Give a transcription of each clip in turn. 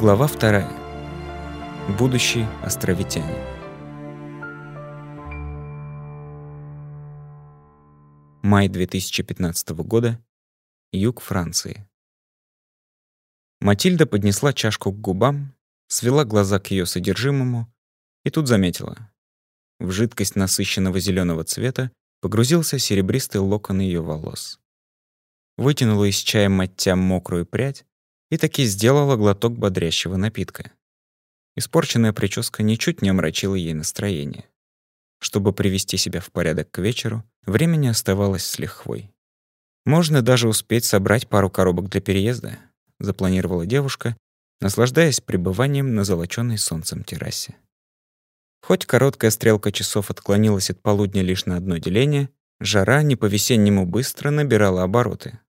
Глава вторая. Будущий островитянин. Май 2015 года. Юг Франции. Матильда поднесла чашку к губам, свела глаза к ее содержимому и тут заметила. В жидкость насыщенного зеленого цвета погрузился серебристый локон ее волос. Вытянула из чая маття мокрую прядь и таки сделала глоток бодрящего напитка. Испорченная прическа ничуть не омрачила ей настроение. Чтобы привести себя в порядок к вечеру, времени оставалось с лихвой. Можно даже успеть собрать пару коробок для переезда, запланировала девушка, наслаждаясь пребыванием на золочёной солнцем террасе. Хоть короткая стрелка часов отклонилась от полудня лишь на одно деление, жара не по-весеннему быстро набирала обороты.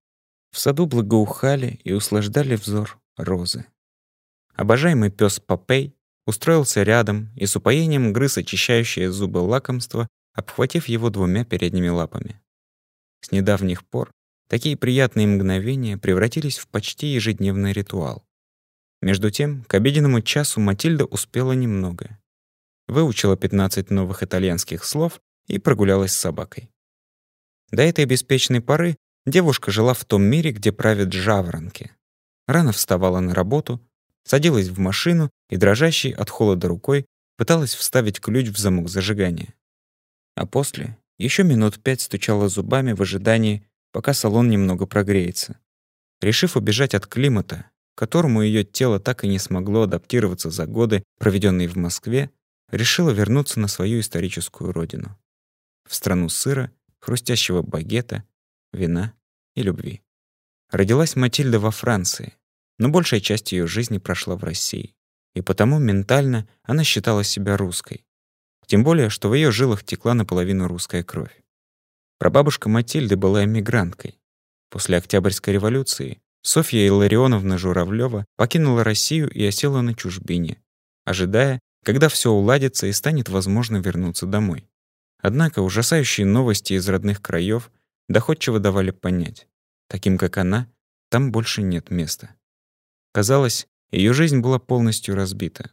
В саду благоухали и услаждали взор розы. Обожаемый пес Попей устроился рядом и с упоением грыз очищающее зубы лакомство, обхватив его двумя передними лапами. С недавних пор такие приятные мгновения превратились в почти ежедневный ритуал. Между тем, к обеденному часу Матильда успела немного. Выучила 15 новых итальянских слов и прогулялась с собакой. До этой беспечной поры Девушка жила в том мире, где правят жаворонки. Рано вставала на работу, садилась в машину и, дрожащей от холода рукой, пыталась вставить ключ в замок зажигания. А после еще минут пять стучала зубами в ожидании, пока салон немного прогреется. Решив убежать от климата, которому ее тело так и не смогло адаптироваться за годы, проведенные в Москве, решила вернуться на свою историческую родину. В страну сыра, хрустящего багета, вина и любви. Родилась Матильда во Франции, но большая часть ее жизни прошла в России, и потому ментально она считала себя русской. Тем более, что в ее жилах текла наполовину русская кровь. Прабабушка Матильды была эмигранткой. После Октябрьской революции Софья Илларионовна Журавлева покинула Россию и осела на чужбине, ожидая, когда все уладится и станет возможно вернуться домой. Однако ужасающие новости из родных краев доходчиво давали понять. Таким, как она, там больше нет места. Казалось, ее жизнь была полностью разбита.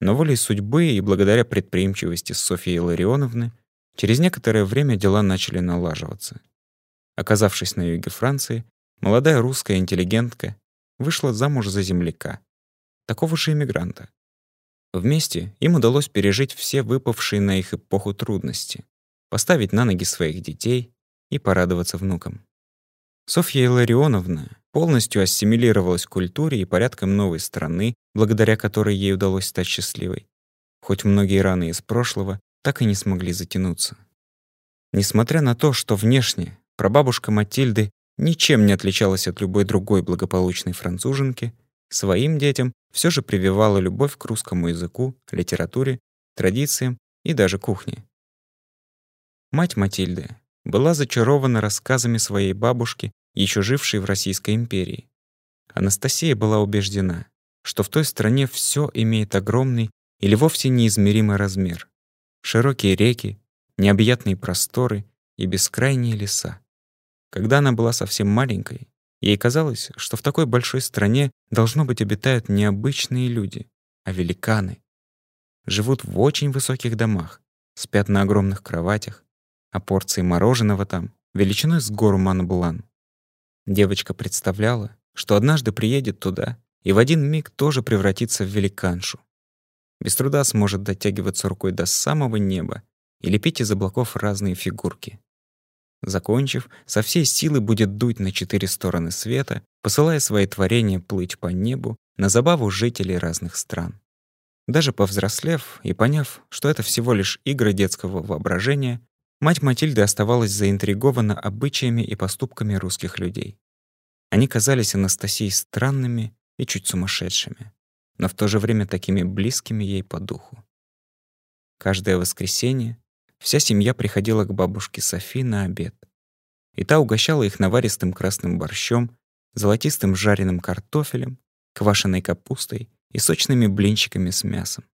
Но волей судьбы и благодаря предприимчивости Софьи Ларионовны через некоторое время дела начали налаживаться. Оказавшись на юге Франции, молодая русская интеллигентка вышла замуж за земляка, такого же иммигранта. Вместе им удалось пережить все выпавшие на их эпоху трудности, поставить на ноги своих детей, и порадоваться внукам. Софья Илларионовна полностью ассимилировалась культуре и порядкам новой страны, благодаря которой ей удалось стать счастливой. Хоть многие раны из прошлого так и не смогли затянуться. Несмотря на то, что внешне прабабушка Матильды ничем не отличалась от любой другой благополучной француженки, своим детям все же прививала любовь к русскому языку, литературе, традициям и даже кухне. Мать Матильды была зачарована рассказами своей бабушки, еще жившей в Российской империи. Анастасия была убеждена, что в той стране все имеет огромный или вовсе неизмеримый размер. Широкие реки, необъятные просторы и бескрайние леса. Когда она была совсем маленькой, ей казалось, что в такой большой стране должно быть обитают не обычные люди, а великаны. Живут в очень высоких домах, спят на огромных кроватях, а порции мороженого там величиной с гору Монблан. Девочка представляла, что однажды приедет туда и в один миг тоже превратится в великаншу. Без труда сможет дотягиваться рукой до самого неба и лепить из облаков разные фигурки. Закончив, со всей силы будет дуть на четыре стороны света, посылая свои творения плыть по небу на забаву жителей разных стран. Даже повзрослев и поняв, что это всего лишь игры детского воображения, Мать Матильды оставалась заинтригована обычаями и поступками русских людей. Они казались Анастасии странными и чуть сумасшедшими, но в то же время такими близкими ей по духу. Каждое воскресенье вся семья приходила к бабушке Софи на обед, и та угощала их наваристым красным борщом, золотистым жареным картофелем, квашеной капустой и сочными блинчиками с мясом.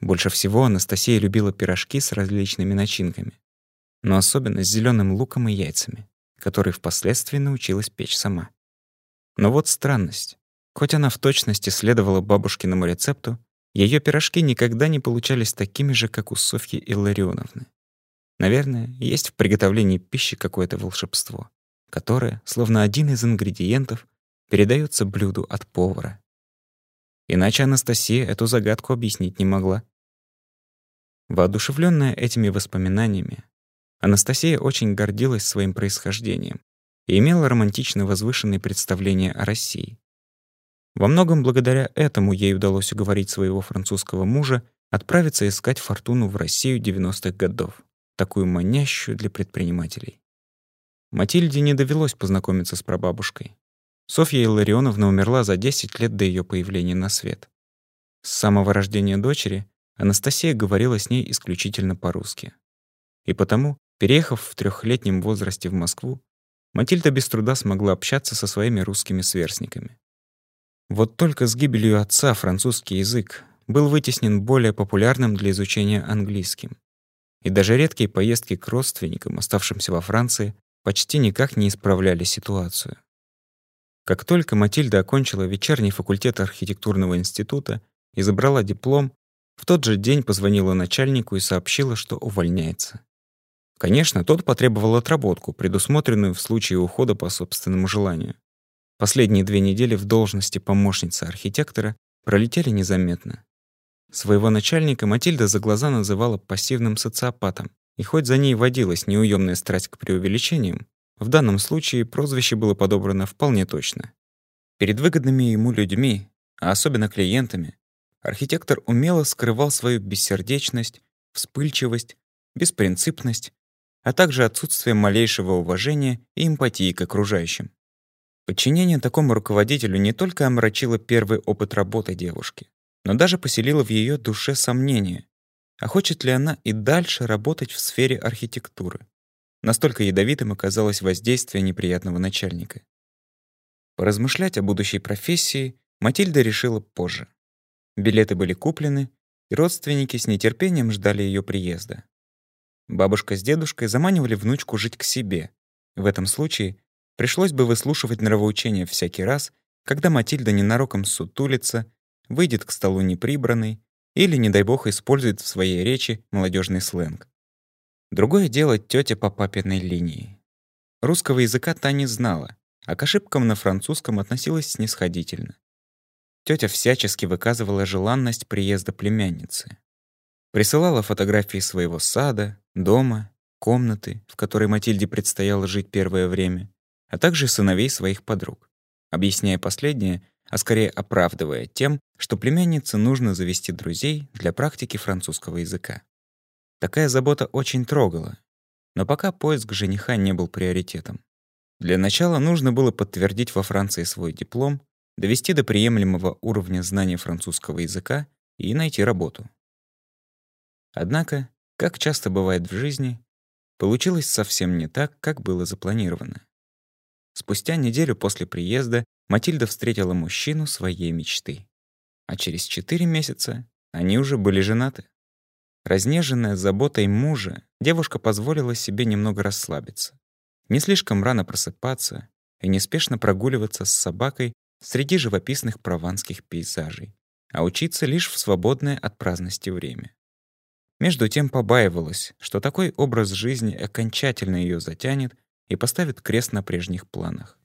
Больше всего Анастасия любила пирожки с различными начинками но особенно с зеленым луком и яйцами, которые впоследствии научилась печь сама. Но вот странность. Хоть она в точности следовала бабушкиному рецепту, ее пирожки никогда не получались такими же, как у Софьи Илларионовны. Наверное, есть в приготовлении пищи какое-то волшебство, которое, словно один из ингредиентов, передается блюду от повара. Иначе Анастасия эту загадку объяснить не могла. Воодушевленная этими воспоминаниями, Анастасия очень гордилась своим происхождением и имела романтично возвышенные представления о России. Во многом благодаря этому ей удалось уговорить своего французского мужа отправиться искать фортуну в Россию 90-х годов, такую манящую для предпринимателей. Матильде не довелось познакомиться с прабабушкой. Софья Илларионовна умерла за 10 лет до ее появления на свет. С самого рождения дочери Анастасия говорила с ней исключительно по-русски. И потому, переехав в трехлетнем возрасте в Москву, Матильда без труда смогла общаться со своими русскими сверстниками. Вот только с гибелью отца французский язык был вытеснен более популярным для изучения английским. И даже редкие поездки к родственникам, оставшимся во Франции, почти никак не исправляли ситуацию. Как только Матильда окончила вечерний факультет архитектурного института и забрала диплом, в тот же день позвонила начальнику и сообщила, что увольняется. Конечно, тот потребовал отработку, предусмотренную в случае ухода по собственному желанию. Последние две недели в должности помощницы архитектора пролетели незаметно. Своего начальника Матильда за глаза называла пассивным социопатом, и хоть за ней водилась неуемная страсть к преувеличениям, в данном случае прозвище было подобрано вполне точно. Перед выгодными ему людьми, а особенно клиентами, архитектор умело скрывал свою бессердечность, вспыльчивость, беспринципность, а также отсутствие малейшего уважения и эмпатии к окружающим. Подчинение такому руководителю не только омрачило первый опыт работы девушки, но даже поселило в ее душе сомнение, а хочет ли она и дальше работать в сфере архитектуры. Настолько ядовитым оказалось воздействие неприятного начальника. Поразмышлять о будущей профессии Матильда решила позже. Билеты были куплены, и родственники с нетерпением ждали ее приезда. Бабушка с дедушкой заманивали внучку жить к себе. В этом случае Пришлось бы выслушивать нравоучения всякий раз, когда Матильда ненароком сутулится, выйдет к столу неприбранной или, не дай бог, использует в своей речи молодежный сленг. Другое дело тетя по папиной линии. Русского языка та не знала, а к ошибкам на французском относилась снисходительно. Тетя всячески выказывала желанность приезда племянницы. Присылала фотографии своего сада, дома, комнаты, в которой Матильде предстояло жить первое время, а также сыновей своих подруг, объясняя последнее, а скорее оправдывая тем, что племяннице нужно завести друзей для практики французского языка. Такая забота очень трогала, но пока поиск жениха не был приоритетом. Для начала нужно было подтвердить во Франции свой диплом, довести до приемлемого уровня знания французского языка и найти работу. Однако, как часто бывает в жизни, получилось совсем не так, как было запланировано. Спустя неделю после приезда Матильда встретила мужчину своей мечты. А через четыре месяца они уже были женаты. Разнеженная заботой мужа, девушка позволила себе немного расслабиться. Не слишком рано просыпаться и неспешно прогуливаться с собакой среди живописных прованских пейзажей, а учиться лишь в свободное от праздности время. Между тем побаивалась, что такой образ жизни окончательно ее затянет и поставит крест на прежних планах.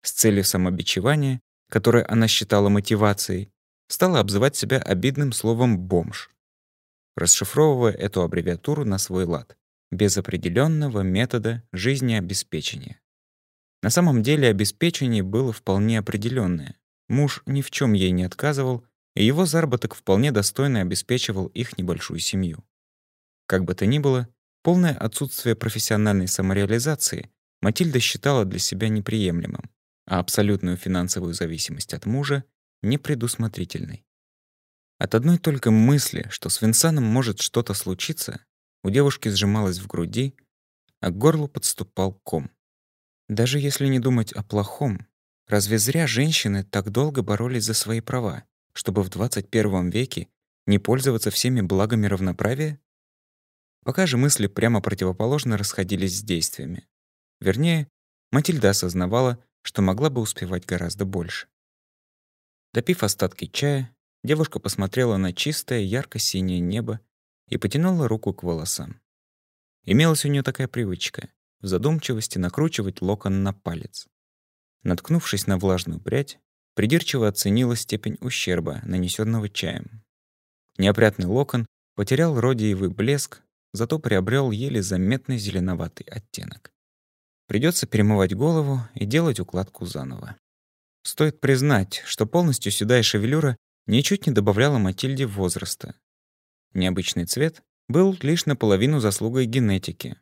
С целью самобичевания, которое она считала мотивацией, стала обзывать себя обидным словом «бомж», расшифровывая эту аббревиатуру на свой лад, без определенного метода жизнеобеспечения. На самом деле обеспечение было вполне определенное. Муж ни в чем ей не отказывал, и его заработок вполне достойно обеспечивал их небольшую семью. Как бы то ни было, Полное отсутствие профессиональной самореализации Матильда считала для себя неприемлемым, а абсолютную финансовую зависимость от мужа — непредусмотрительной. От одной только мысли, что с Винсаном может что-то случиться, у девушки сжималось в груди, а к горлу подступал ком. Даже если не думать о плохом, разве зря женщины так долго боролись за свои права, чтобы в 21 веке не пользоваться всеми благами равноправия? Пока же мысли прямо противоположно расходились с действиями. Вернее, Матильда осознавала, что могла бы успевать гораздо больше. Допив остатки чая, девушка посмотрела на чистое ярко-синее небо и потянула руку к волосам. Имелась у нее такая привычка — в задумчивости накручивать локон на палец. Наткнувшись на влажную прядь, придирчиво оценила степень ущерба, нанесенного чаем. Неопрятный локон потерял родиевый блеск, зато приобрел еле заметный зеленоватый оттенок. Придется перемывать голову и делать укладку заново. Стоит признать, что полностью седая шевелюра ничуть не добавляла Матильде возраста. Необычный цвет был лишь наполовину заслугой генетики.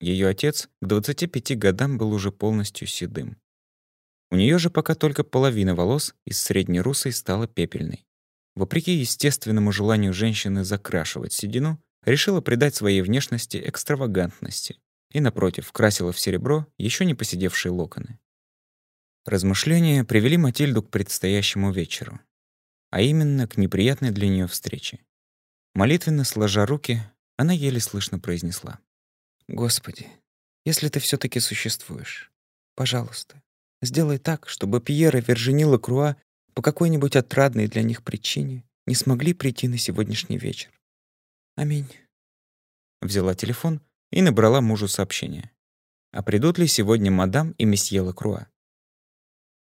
Ее отец к 25 годам был уже полностью седым. У нее же пока только половина волос из средней русой стала пепельной. Вопреки естественному желанию женщины закрашивать седину, решила придать своей внешности экстравагантности и, напротив, красила в серебро еще не посидевшие локоны. Размышления привели Матильду к предстоящему вечеру, а именно к неприятной для нее встрече. Молитвенно сложа руки, она еле слышно произнесла. «Господи, если ты все таки существуешь, пожалуйста, сделай так, чтобы Пьер и Вержинила Круа по какой-нибудь отрадной для них причине не смогли прийти на сегодняшний вечер. Аминь». Взяла телефон и набрала мужу сообщение. А придут ли сегодня мадам и месье Лакруа?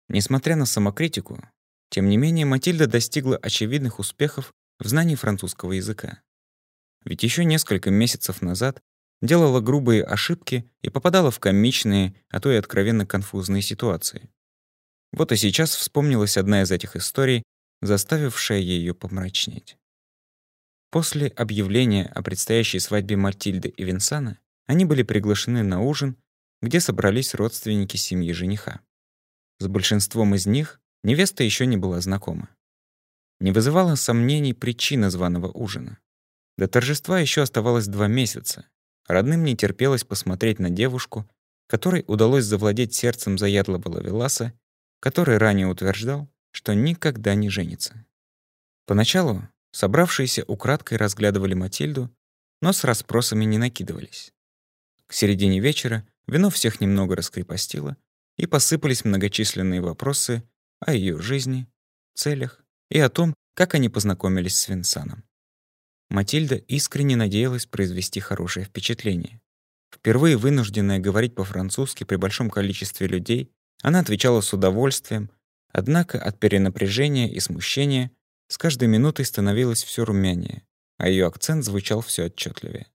Несмотря на самокритику, тем не менее Матильда достигла очевидных успехов в знании французского языка. Ведь еще несколько месяцев назад делала грубые ошибки и попадала в комичные, а то и откровенно конфузные ситуации. Вот и сейчас вспомнилась одна из этих историй, заставившая ее помрачнеть. После объявления о предстоящей свадьбе Матильды и Винсана они были приглашены на ужин, где собрались родственники семьи жениха. С большинством из них невеста еще не была знакома. Не вызывала сомнений причина званого ужина. До торжества еще оставалось два месяца. Родным не терпелось посмотреть на девушку, которой удалось завладеть сердцем заядлого Лавеласа, который ранее утверждал, что никогда не женится. Поначалу Собравшиеся украдкой разглядывали Матильду, но с расспросами не накидывались. К середине вечера вино всех немного раскрепостило, и посыпались многочисленные вопросы о ее жизни, целях и о том, как они познакомились с Винсаном. Матильда искренне надеялась произвести хорошее впечатление. Впервые вынужденная говорить по-французски при большом количестве людей, она отвечала с удовольствием, однако от перенапряжения и смущения с каждой минутой становилось все румянее, а ее акцент звучал все отчетливее.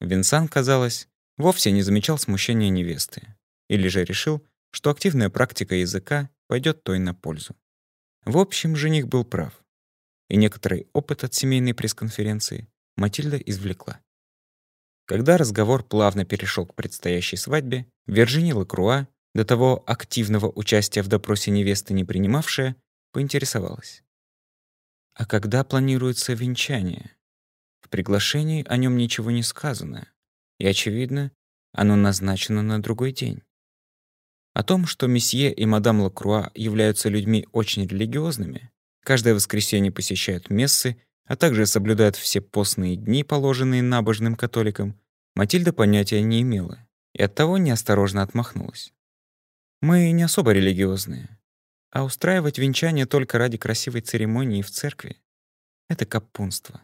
Винсан, казалось, вовсе не замечал смущения невесты, или же решил, что активная практика языка пойдет той на пользу. В общем, жених был прав, и некоторый опыт от семейной пресс-конференции Матильда извлекла. Когда разговор плавно перешел к предстоящей свадьбе, Вирджиния Лакруа, до того активного участия в допросе невесты не принимавшая, поинтересовалась. А когда планируется венчание? В приглашении о нем ничего не сказано, и, очевидно, оно назначено на другой день. О том, что месье и мадам Лакруа являются людьми очень религиозными, каждое воскресенье посещают мессы, а также соблюдают все постные дни, положенные набожным католикам, Матильда понятия не имела и оттого неосторожно отмахнулась. «Мы не особо религиозные. А устраивать венчание только ради красивой церемонии в церкви — это капунство.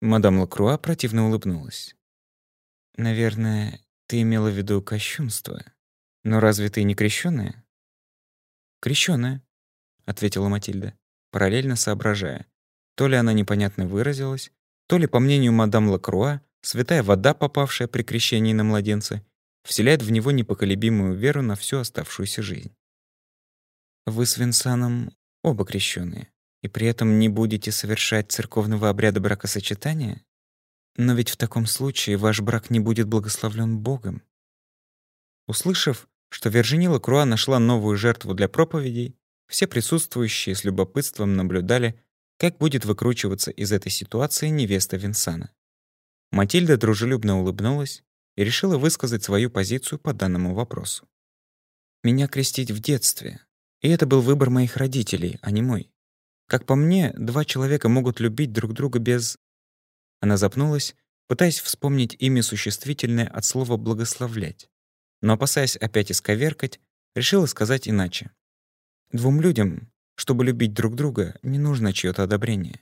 Мадам Лакруа противно улыбнулась. «Наверное, ты имела в виду кощунство. Но разве ты не крещённая?» «Крещённая», — ответила Матильда, параллельно соображая. То ли она непонятно выразилась, то ли, по мнению мадам Лакруа, святая вода, попавшая при крещении на младенца, вселяет в него непоколебимую веру на всю оставшуюся жизнь. Вы с Винсаном оба крещенные, и при этом не будете совершать церковного обряда бракосочетания? Но ведь в таком случае ваш брак не будет благословлен Богом. Услышав, что Вержинила Круа нашла новую жертву для проповедей, все присутствующие с любопытством наблюдали, как будет выкручиваться из этой ситуации невеста Винсана. Матильда дружелюбно улыбнулась и решила высказать свою позицию по данному вопросу. «Меня крестить в детстве, и это был выбор моих родителей, а не мой. Как по мне, два человека могут любить друг друга без... Она запнулась, пытаясь вспомнить имя существительное от слова «благословлять». Но, опасаясь опять исковеркать, решила сказать иначе. Двум людям, Чтобы любить друг друга, не нужно чьё-то одобрение.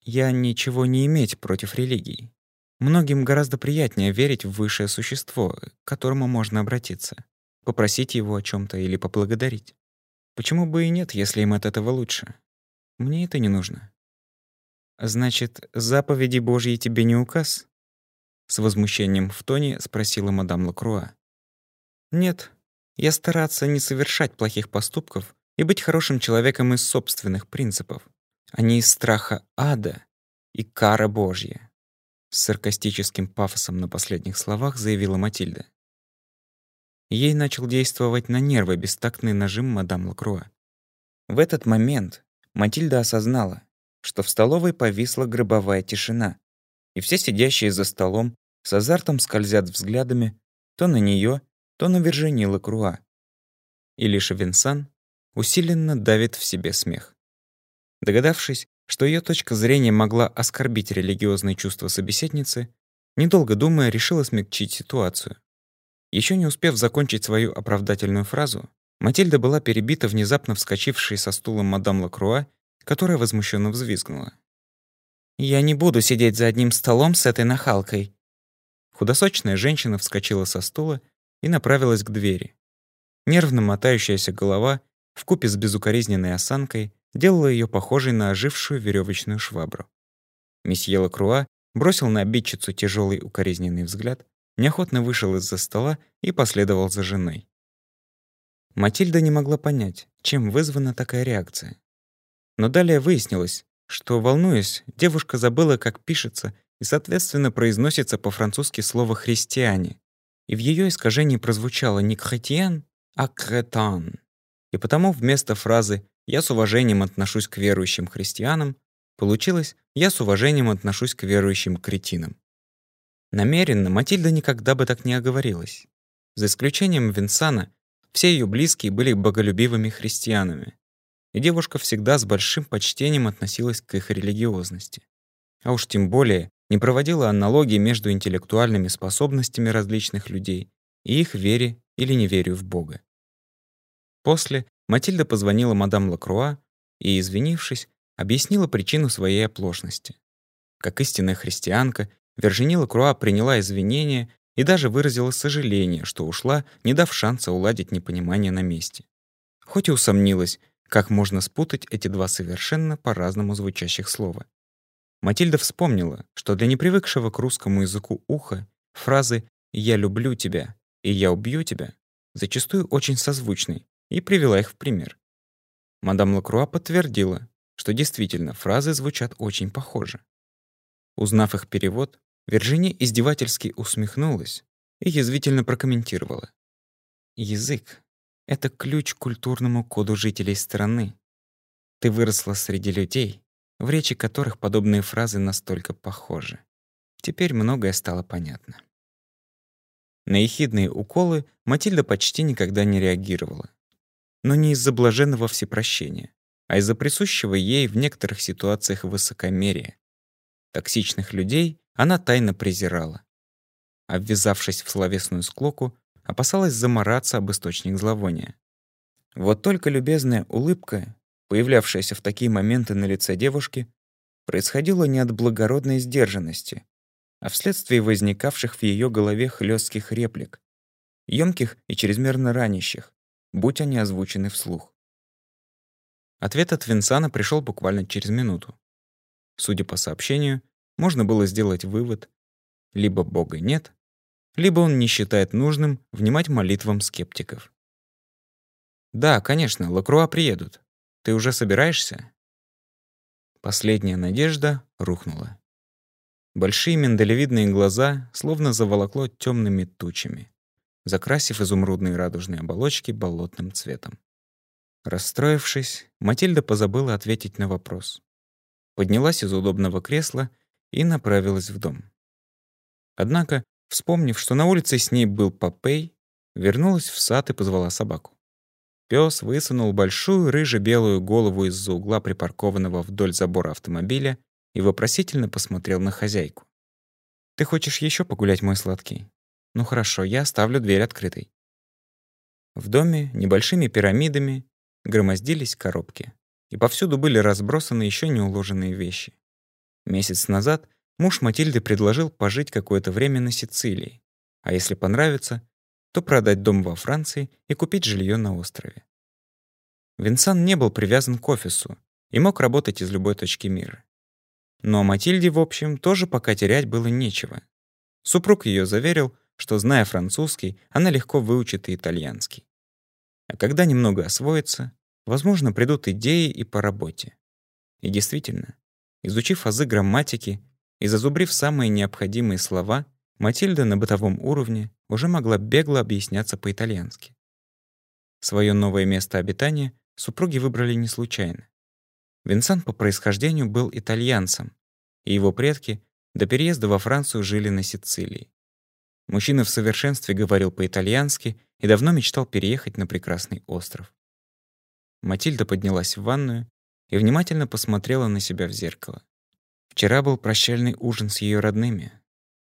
Я ничего не иметь против религий. Многим гораздо приятнее верить в высшее существо, к которому можно обратиться, попросить его о чем то или поблагодарить. Почему бы и нет, если им от этого лучше? Мне это не нужно. Значит, заповеди Божьи тебе не указ? С возмущением в тоне спросила мадам Лакруа. Нет, я стараться не совершать плохих поступков и быть хорошим человеком из собственных принципов, а не из страха ада и кара Божья. С саркастическим пафосом на последних словах заявила Матильда. Ей начал действовать на нервы бестактный нажим мадам Лакруа. В этот момент Матильда осознала, что в столовой повисла гробовая тишина, и все сидящие за столом с азартом скользят взглядами то на нее, то на Виржини Лакруа. И лишь Винсан усиленно давит в себе смех. Догадавшись, что ее точка зрения могла оскорбить религиозные чувства собеседницы, недолго думая, решила смягчить ситуацию. Еще не успев закончить свою оправдательную фразу, Матильда была перебита внезапно вскочившей со стула мадам Лакруа, которая возмущенно взвизгнула. «Я не буду сидеть за одним столом с этой нахалкой!» Худосочная женщина вскочила со стула и направилась к двери. Нервно мотающаяся голова, вкупе с безукоризненной осанкой, делало ее похожей на ожившую веревочную швабру. Месье Лакруа бросил на обидчицу тяжелый укоризненный взгляд, неохотно вышел из-за стола и последовал за женой. Матильда не могла понять, чем вызвана такая реакция. Но далее выяснилось, что, волнуясь, девушка забыла, как пишется и, соответственно, произносится по-французски слово «христиане», и в ее искажении прозвучало не «хретиен», а «кретан». И потому вместо фразы «я с уважением отношусь к верующим христианам» получилось «я с уважением отношусь к верующим кретинам». Намеренно Матильда никогда бы так не оговорилась. За исключением Винсана, все ее близкие были боголюбивыми христианами, и девушка всегда с большим почтением относилась к их религиозности. А уж тем более не проводила аналогии между интеллектуальными способностями различных людей и их вере или неверию в Бога. После Матильда позвонила мадам Лакруа и, извинившись, объяснила причину своей оплошности. Как истинная христианка, Вержини Лакруа приняла извинения и даже выразила сожаление, что ушла, не дав шанса уладить непонимание на месте. Хоть и усомнилась, как можно спутать эти два совершенно по-разному звучащих слова. Матильда вспомнила, что для непривыкшего к русскому языку уха фразы «я люблю тебя» и «я убью тебя» зачастую очень созвучны, и привела их в пример. Мадам Лакруа подтвердила, что действительно фразы звучат очень похоже. Узнав их перевод, Вирджиния издевательски усмехнулась и язвительно прокомментировала. «Язык — это ключ к культурному коду жителей страны. Ты выросла среди людей, в речи которых подобные фразы настолько похожи. Теперь многое стало понятно». На ехидные уколы Матильда почти никогда не реагировала но не из-за блаженного всепрощения, а из-за присущего ей в некоторых ситуациях высокомерия. Токсичных людей она тайно презирала. Обвязавшись в словесную склоку, опасалась замораться об источник зловония. Вот только любезная улыбка, появлявшаяся в такие моменты на лице девушки, происходила не от благородной сдержанности, а вследствие возникавших в ее голове хлестких реплик, емких и чрезмерно ранящих, будь они озвучены вслух. Ответ от Винсана пришел буквально через минуту. Судя по сообщению, можно было сделать вывод, либо Бога нет, либо он не считает нужным внимать молитвам скептиков. «Да, конечно, Лакруа приедут. Ты уже собираешься?» Последняя надежда рухнула. Большие миндалевидные глаза словно заволокло темными тучами закрасив изумрудные радужные оболочки болотным цветом. Расстроившись, Матильда позабыла ответить на вопрос. Поднялась из удобного кресла и направилась в дом. Однако, вспомнив, что на улице с ней был Попей, вернулась в сад и позвала собаку. Пёс высунул большую рыже-белую голову из-за угла припаркованного вдоль забора автомобиля и вопросительно посмотрел на хозяйку. «Ты хочешь еще погулять, мой сладкий?» Ну хорошо, я оставлю дверь открытой. В доме небольшими пирамидами громоздились коробки. и повсюду были разбросаны еще не уложенные вещи. Месяц назад муж Матильды предложил пожить какое-то время на Сицилии, а если понравится, то продать дом во Франции и купить жилье на острове. Винсан не был привязан к офису и мог работать из любой точки мира. Но Матильде, в общем, тоже пока терять было нечего. Супруг ее заверил, что, зная французский, она легко выучит и итальянский. А когда немного освоится, возможно, придут идеи и по работе. И действительно, изучив азы грамматики и зазубрив самые необходимые слова, Матильда на бытовом уровне уже могла бегло объясняться по-итальянски. Своё новое место обитания супруги выбрали не случайно. Винсан по происхождению был итальянцем, и его предки до переезда во Францию жили на Сицилии. Мужчина в совершенстве говорил по-итальянски и давно мечтал переехать на прекрасный остров. Матильда поднялась в ванную и внимательно посмотрела на себя в зеркало. Вчера был прощальный ужин с ее родными,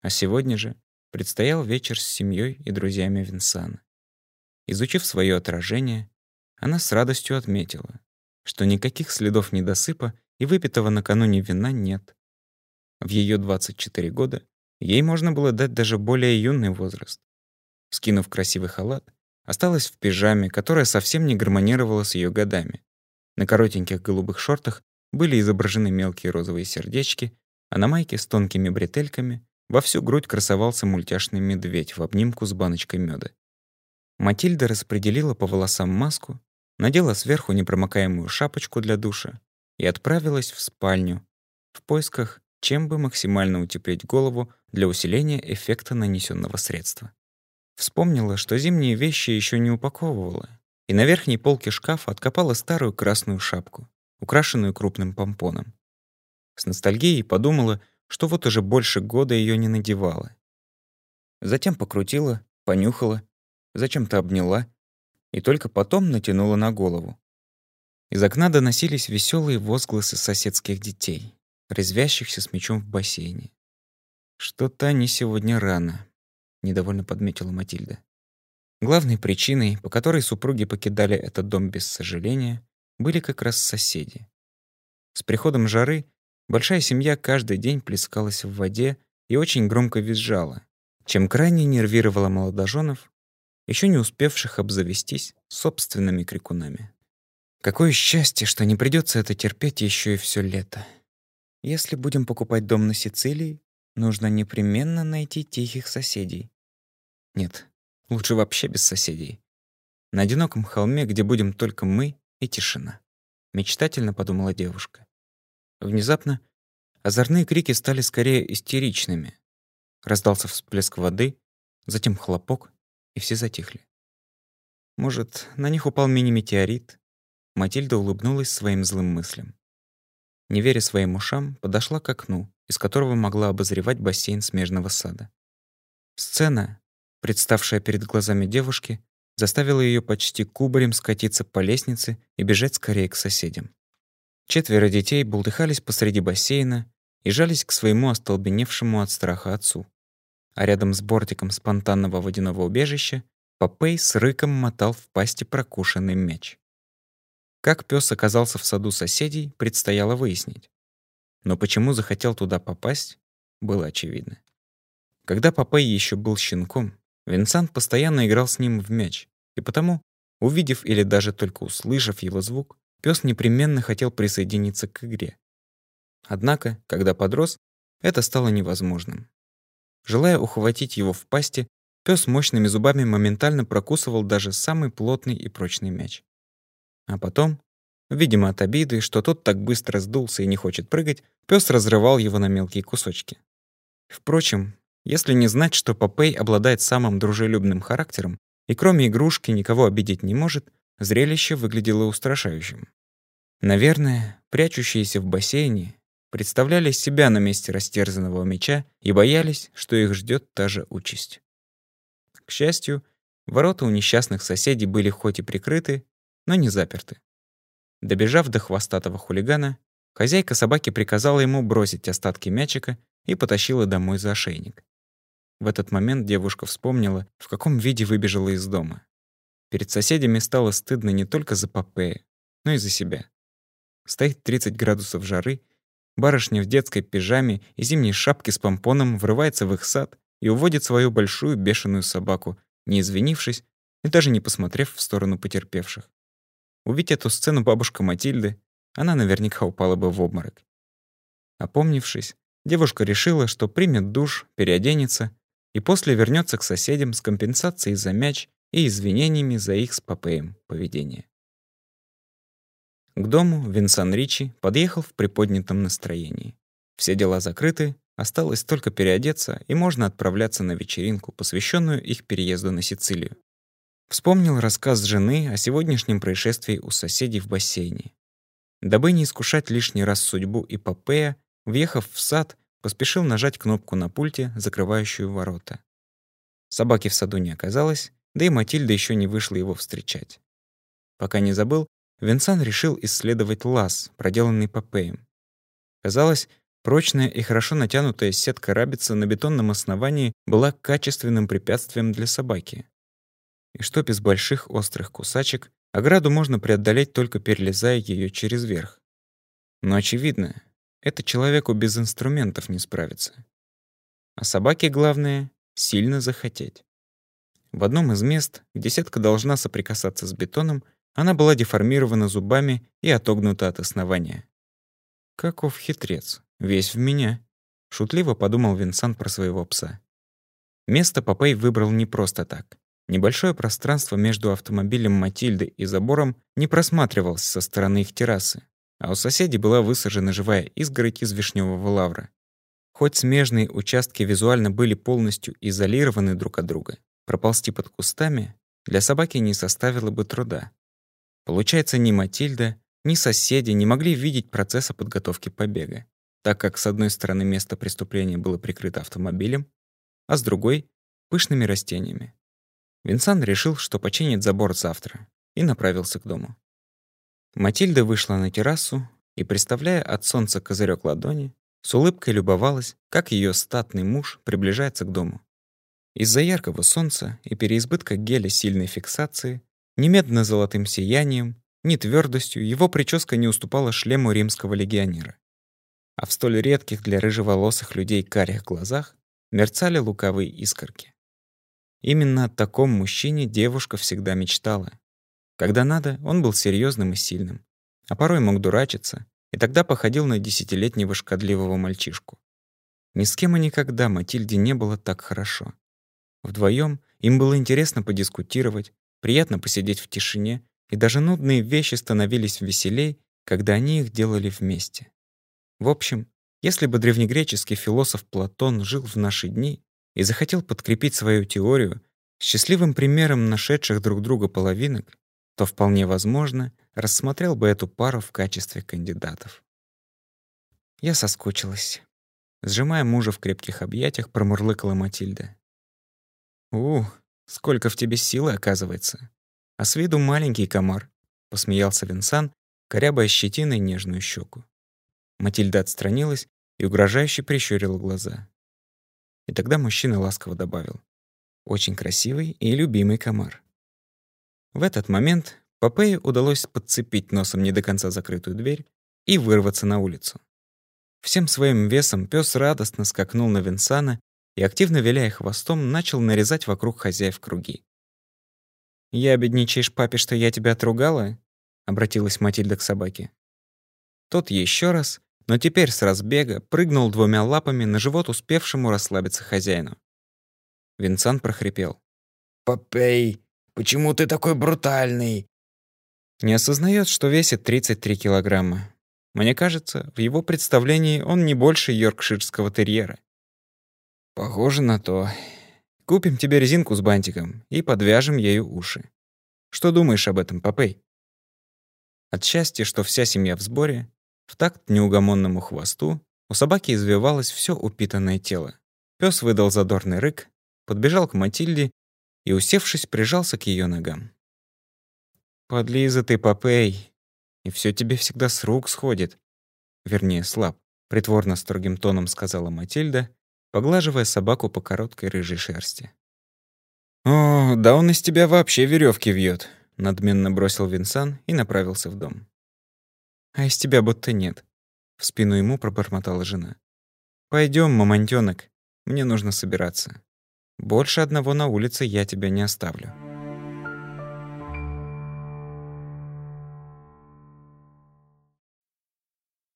а сегодня же предстоял вечер с семьей и друзьями Винсана. Изучив свое отражение, она с радостью отметила, что никаких следов недосыпа и выпитого накануне вина нет. В ее 24 года ей можно было дать даже более юный возраст. Скинув красивый халат, осталась в пижаме, которая совсем не гармонировала с ее годами. На коротеньких голубых шортах были изображены мелкие розовые сердечки, а на майке с тонкими бретельками во всю грудь красовался мультяшный медведь в обнимку с баночкой меда. Матильда распределила по волосам маску надела сверху непромокаемую шапочку для душа и отправилась в спальню в поисках, чем бы максимально утеплить голову для усиления эффекта нанесенного средства. Вспомнила, что зимние вещи еще не упаковывала, и на верхней полке шкафа откопала старую красную шапку, украшенную крупным помпоном. С ностальгией подумала, что вот уже больше года ее не надевала. Затем покрутила, понюхала, зачем-то обняла и только потом натянула на голову. Из окна доносились веселые возгласы соседских детей, резвящихся с мячом в бассейне. «Что-то они сегодня рано», — недовольно подметила Матильда. Главной причиной, по которой супруги покидали этот дом без сожаления, были как раз соседи. С приходом жары большая семья каждый день плескалась в воде и очень громко визжала, чем крайне нервировала молодоженов еще не успевших обзавестись собственными крикунами. Какое счастье, что не придется это терпеть еще и все лето. Если будем покупать дом на Сицилии, нужно непременно найти тихих соседей. Нет, лучше вообще без соседей. На одиноком холме, где будем только мы и тишина. Мечтательно подумала девушка. Внезапно озорные крики стали скорее истеричными. Раздался всплеск воды, затем хлопок, и все затихли. Может, на них упал мини-метеорит? Матильда улыбнулась своим злым мыслям. Не веря своим ушам, подошла к окну, из которого могла обозревать бассейн смежного сада. Сцена, представшая перед глазами девушки, заставила ее почти кубарем скатиться по лестнице и бежать скорее к соседям. Четверо детей бултыхались посреди бассейна и жались к своему остолбеневшему от страха отцу а рядом с бортиком спонтанного водяного убежища Попей с рыком мотал в пасти прокушенный мяч. Как пес оказался в саду соседей, предстояло выяснить. Но почему захотел туда попасть, было очевидно. Когда Попей еще был щенком, Винсант постоянно играл с ним в мяч, и потому, увидев или даже только услышав его звук, пес непременно хотел присоединиться к игре. Однако, когда подрос, это стало невозможным. Желая ухватить его в пасти, пес мощными зубами моментально прокусывал даже самый плотный и прочный мяч. А потом, видимо от обиды, что тот так быстро сдулся и не хочет прыгать, пес разрывал его на мелкие кусочки. Впрочем, если не знать, что Попей обладает самым дружелюбным характером и кроме игрушки никого обидеть не может, зрелище выглядело устрашающим. Наверное, прячущиеся в бассейне, представляли себя на месте растерзанного меча и боялись, что их ждет та же участь. К счастью, ворота у несчастных соседей были хоть и прикрыты, но не заперты. Добежав до хвостатого хулигана, хозяйка собаки приказала ему бросить остатки мячика и потащила домой за ошейник. В этот момент девушка вспомнила, в каком виде выбежала из дома. Перед соседями стало стыдно не только за Попея, но и за себя. Стоит 30 градусов жары, барышня в детской пижаме и зимней шапке с помпоном врывается в их сад и уводит свою большую бешеную собаку, не извинившись и даже не посмотрев в сторону потерпевших. Увидеть эту сцену бабушка Матильды, она наверняка упала бы в обморок. Опомнившись, девушка решила, что примет душ, переоденется и после вернется к соседям с компенсацией за мяч и извинениями за их с Попеем поведение. К дому Винсан Ричи подъехал в приподнятом настроении. Все дела закрыты, осталось только переодеться, и можно отправляться на вечеринку, посвященную их переезду на Сицилию. Вспомнил рассказ жены о сегодняшнем происшествии у соседей в бассейне. Дабы не искушать лишний раз судьбу и Попея, въехав в сад, поспешил нажать кнопку на пульте, закрывающую ворота. Собаки в саду не оказалось, да и Матильда еще не вышла его встречать. Пока не забыл, Винсан решил исследовать лаз, проделанный Попеем. Казалось, прочная и хорошо натянутая сетка рабицы на бетонном основании была качественным препятствием для собаки. И что без больших острых кусачек, ограду можно преодолеть только перелезая ее через верх. Но очевидно, это человеку без инструментов не справится. А собаке главное — сильно захотеть. В одном из мест, где сетка должна соприкасаться с бетоном, она была деформирована зубами и отогнута от основания. «Каков хитрец, весь в меня», — шутливо подумал Винсан про своего пса. Место Попей выбрал не просто так. Небольшое пространство между автомобилем Матильды и забором не просматривалось со стороны их террасы а у соседей была высажена живая изгородь из вишневого лавра. Хоть смежные участки визуально были полностью изолированы друг от друга, проползти под кустами для собаки не составило бы труда. Получается, ни Матильда, ни соседи не могли видеть процесса подготовки побега, так как с одной стороны место преступления было прикрыто автомобилем, а с другой — пышными растениями. Винсан решил, что починит забор завтра, и направился к дому. Матильда вышла на террасу и, приставляя от солнца козырек ладони, с улыбкой любовалась, как ее статный муж приближается к дому. Из-за яркого солнца и переизбытка геля сильной фиксации, ни медно-золотым сиянием, ни твердостью его прическа не уступала шлему римского легионера. А в столь редких для рыжеволосых людей карих глазах мерцали лукавые искорки. Именно о таком мужчине девушка всегда мечтала, когда надо, он был серьезным и сильным, а порой мог дурачиться, и тогда походил на десятилетнего шкодливого мальчишку. Ни с кем и никогда Матильде не было так хорошо. Вдвоем им было интересно подискутировать, приятно посидеть в тишине, и даже нудные вещи становились веселей, когда они их делали вместе. В общем, если бы древнегреческий философ Платон жил в наши дни и захотел подкрепить свою теорию счастливым примером нашедших друг друга половинок, то вполне возможно рассмотрел бы эту пару в качестве кандидатов. Я соскучилась. Сжимая мужа в крепких объятиях, промурлыкала Матильда. «У, сколько в тебе силы, оказывается. А с виду маленький комар», — посмеялся Винсан, корябая щетиной нежную щеку. Матильда отстранилась и угрожающе прищурила глаза. И тогда мужчина ласково добавил. «Очень красивый и любимый комар». В этот момент Попее удалось подцепить носом не до конца закрытую дверь и вырваться на улицу. Всем своим весом пес радостно скакнул на Винсана и, активно виляя хвостом, начал нарезать вокруг хозяев круги. «Я обедничаешь папе, что я тебя отругала?» — обратилась Матильда к собаке. Тот еще раз, но теперь с разбега, прыгнул двумя лапами на живот успевшему расслабиться хозяину. Винсан прохрипел. «Попей, Почему ты такой брутальный?» Не осознает, что весит 33 килограмма. Мне кажется, в его представлении он не больше йоркширского терьера. Похоже на то. Купим тебе резинку с бантиком и подвяжем ею уши. Что думаешь об этом, Попей? От счастья, что вся семья в сборе, в такт неугомонному хвосту, у собаки извивалось все упитанное тело. Пес выдал задорный рык, подбежал к Матильде и, усевшись, прижался к ее ногам. «Подлиза ты, Попей, и все тебе всегда с рук сходит. Вернее, слаб», — притворно строгим тоном сказала Матильда, поглаживая собаку по короткой рыжей шерсти. «О, да он из тебя вообще веревки вьет», — надменно бросил Винсан и направился в дом. А из тебя будто нет. В спину ему пробормотала жена. Пойдем, мамонтёнок, мне нужно собираться. Больше одного на улице я тебя не оставлю.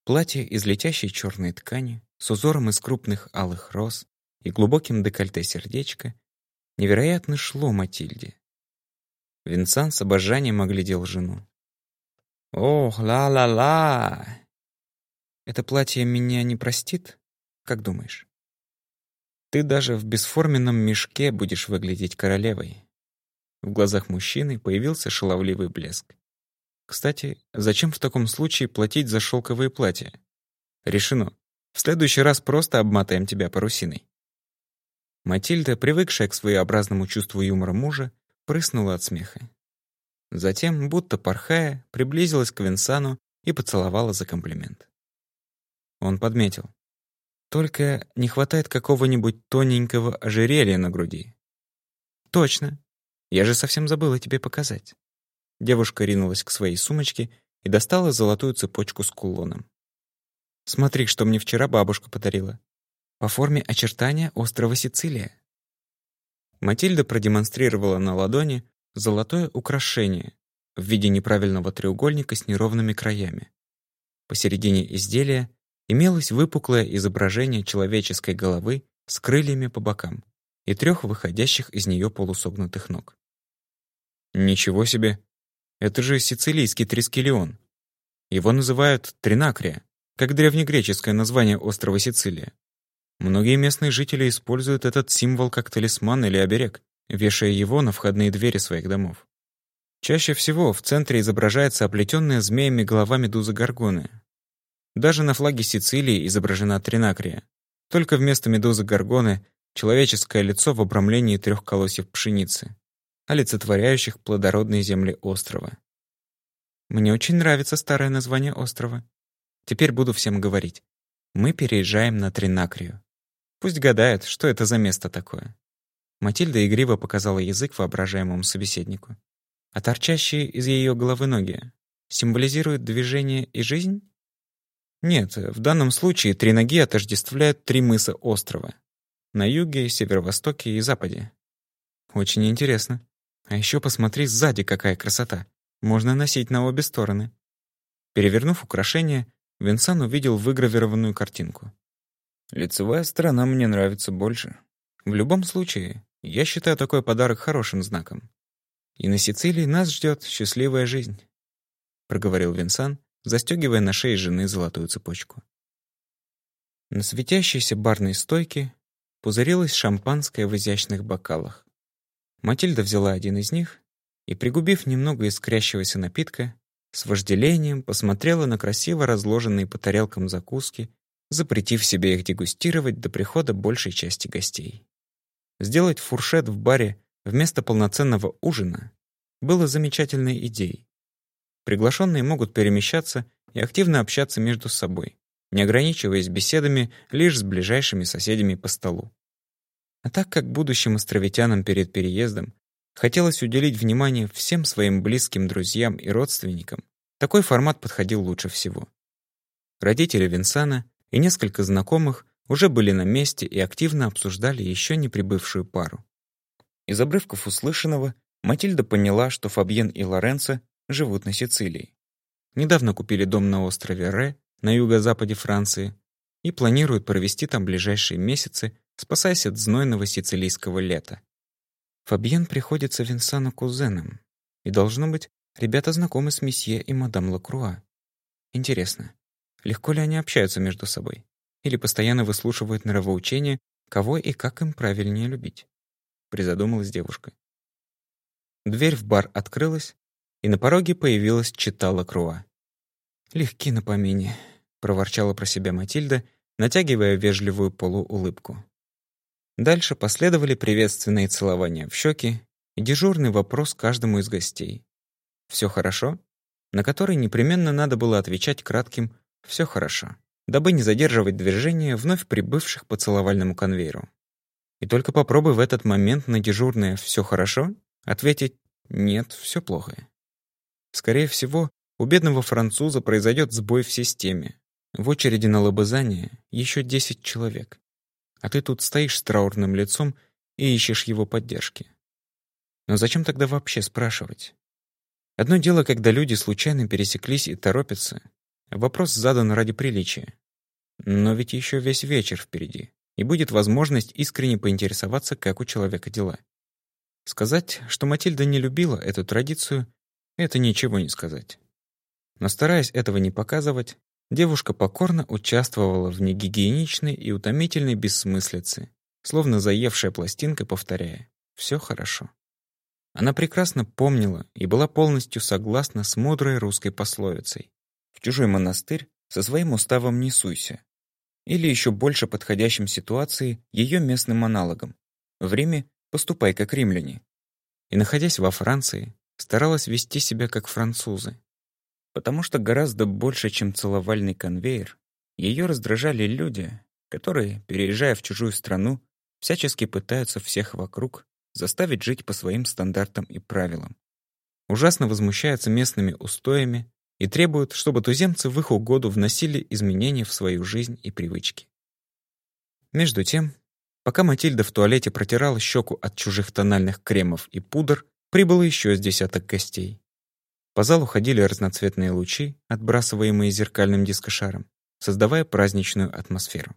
Платье из летящей черной ткани с узором из крупных алых роз и глубоким декольте сердечко невероятно шло Матильде. Винсан с обожанием оглядел жену. «Ох, ла-ла-ла! Это платье меня не простит? Как думаешь? Ты даже в бесформенном мешке будешь выглядеть королевой». В глазах мужчины появился шаловливый блеск. «Кстати, зачем в таком случае платить за шелковые платья? Решено. В следующий раз просто обматаем тебя парусиной». Матильда, привыкшая к своеобразному чувству юмора мужа, прыснула от смеха. Затем, будто порхая, приблизилась к Винсану и поцеловала за комплимент. Он подметил. «Только не хватает какого-нибудь тоненького ожерелья на груди». «Точно. Я же совсем забыла тебе показать». Девушка ринулась к своей сумочке и достала золотую цепочку с кулоном. «Смотри, что мне вчера бабушка подарила. По форме очертания острова Сицилия». Матильда продемонстрировала на ладони золотое украшение в виде неправильного треугольника с неровными краями. Посередине изделия имелось выпуклое изображение человеческой головы с крыльями по бокам и трех выходящих из нее полусогнутых ног. Ничего себе! Это же сицилийский трискелион. Его называют Тринакрия, как древнегреческое название острова Сицилия. Многие местные жители используют этот символ как талисман или оберег, вешая его на входные двери своих домов. Чаще всего в центре изображается оплетенная змеями голова медузы Горгоны. Даже на флаге Сицилии изображена тринакрия. Только вместо медузы Горгоны человеческое лицо в обрамлении трех колосьев пшеницы, олицетворяющих плодородные земли острова. Мне очень нравится старое название острова. Теперь буду всем говорить. Мы переезжаем на Тринакрию. Пусть гадает, что это за место такое. Матильда игриво показала язык воображаемому собеседнику. А торчащие из ее головы ноги символизируют движение и жизнь? Нет, в данном случае три ноги отождествляют три мыса острова. На юге, северо-востоке и западе. Очень интересно. А еще посмотри сзади, какая красота. Можно носить на обе стороны. Перевернув украшение, Винсан увидел выгравированную картинку. Лицевая сторона мне нравится больше. В любом случае, я считаю такой подарок хорошим знаком. И на Сицилии нас ждет счастливая жизнь, проговорил Винсан, застегивая на шее жены золотую цепочку. На светящейся барной стойке пузырилось шампанское в изящных бокалах. Матильда взяла один из них и, пригубив немного искрящегося напитка, с вожделением посмотрела на красиво разложенные по тарелкам закуски запретив себе их дегустировать до прихода большей части гостей. Сделать фуршет в баре вместо полноценного ужина было замечательной идеей. Приглашенные могут перемещаться и активно общаться между собой, не ограничиваясь беседами лишь с ближайшими соседями по столу. А так как будущим островитянам перед переездом хотелось уделить внимание всем своим близким друзьям и родственникам, такой формат подходил лучше всего. Родители Винсана и несколько знакомых уже были на месте и активно обсуждали еще не прибывшую пару. Из обрывков услышанного Матильда поняла, что Фабьен и Лоренцо живут на Сицилии. Недавно купили дом на острове Ре на юго-западе Франции и планируют провести там ближайшие месяцы, спасаясь от знойного сицилийского лета. Фабьен приходится Винсану кузеном, и, должно быть, ребята знакомы с месье и мадам Лакруа. Интересно, Легко ли они общаются между собой? Или постоянно выслушивают нравоучения, кого и как им правильнее любить? Призадумалась девушка. Дверь в бар открылась, и на пороге появилась читала Круа. «Легки на помине», — проворчала про себя Матильда, натягивая вежливую полуулыбку. Дальше последовали приветственные целования в щеки и дежурный вопрос каждому из гостей. «Все хорошо?» на который непременно надо было отвечать кратким все хорошо, дабы не задерживать движение вновь прибывших по целовальному конвейеру. И только попробуй в этот момент на дежурное «все хорошо» ответить «нет, все плохо». Скорее всего, у бедного француза произойдет сбой в системе. В очереди на лобызание еще 10 человек. А ты тут стоишь с траурным лицом и ищешь его поддержки. Но зачем тогда вообще спрашивать? Одно дело, когда люди случайно пересеклись и торопятся. Вопрос задан ради приличия. Но ведь еще весь вечер впереди, и будет возможность искренне поинтересоваться, как у человека дела. Сказать, что Матильда не любила эту традицию, это ничего не сказать. Но стараясь этого не показывать, девушка покорно участвовала в негигиеничной и утомительной бессмыслице, словно заевшая пластинка, повторяя «все хорошо». Она прекрасно помнила и была полностью согласна с мудрой русской пословицей «В чужой монастырь со своим уставом не суйся». Или еще больше подходящим ситуации ее местным аналогом «В Риме поступай как римляне». И, находясь во Франции, старалась вести себя как французы. Потому что гораздо больше, чем целовальный конвейер, ее раздражали люди, которые, переезжая в чужую страну, всячески пытаются всех вокруг заставить жить по своим стандартам и правилам. Ужасно возмущаются местными устоями и требуют, чтобы туземцы в их угоду вносили изменения в свою жизнь и привычки. Между тем, пока Матильда в туалете протирала щеку от чужих тональных кремов и пудр, прибыло еще с десяток гостей. По залу ходили разноцветные лучи, отбрасываемые зеркальным дискошаром, создавая праздничную атмосферу.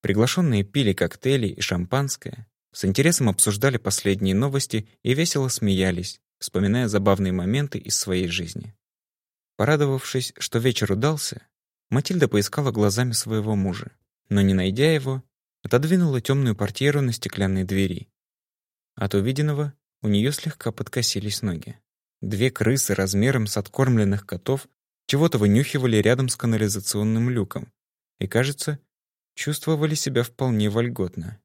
Приглашенные пили коктейли и шампанское, с интересом обсуждали последние новости и весело смеялись, вспоминая забавные моменты из своей жизни. Порадовавшись, что вечер удался, Матильда поискала глазами своего мужа, но, не найдя его, отодвинула темную портьеру на стеклянной двери. От увиденного у нее слегка подкосились ноги. Две крысы размером с откормленных котов чего-то вынюхивали рядом с канализационным люком и, кажется, чувствовали себя вполне вольготно.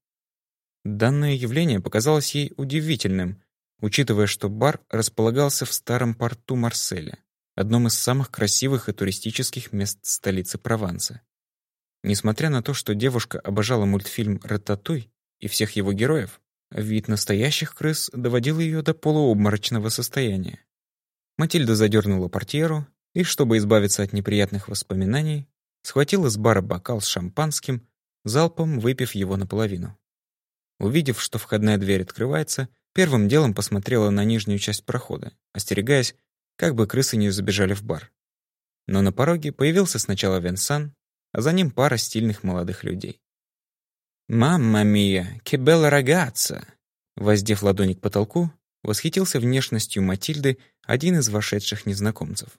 Данное явление показалось ей удивительным, учитывая, что бар располагался в старом порту Марселя, одном из самых красивых и туристических мест столицы Прованса. Несмотря на то, что девушка обожала мультфильм «Рататуй» и всех его героев, вид настоящих крыс доводил ее до полуобморочного состояния. Матильда задернула портьеру и, чтобы избавиться от неприятных воспоминаний, схватила с бара бокал с шампанским, залпом выпив его наполовину. Увидев, что входная дверь открывается, первым делом посмотрела на нижнюю часть прохода, остерегаясь, как бы крысы не забежали в бар. Но на пороге появился сначала Венсан, а за ним пара стильных молодых людей. «Мамма мия, кебелла рогатца!» Воздев ладони к потолку, восхитился внешностью Матильды один из вошедших незнакомцев.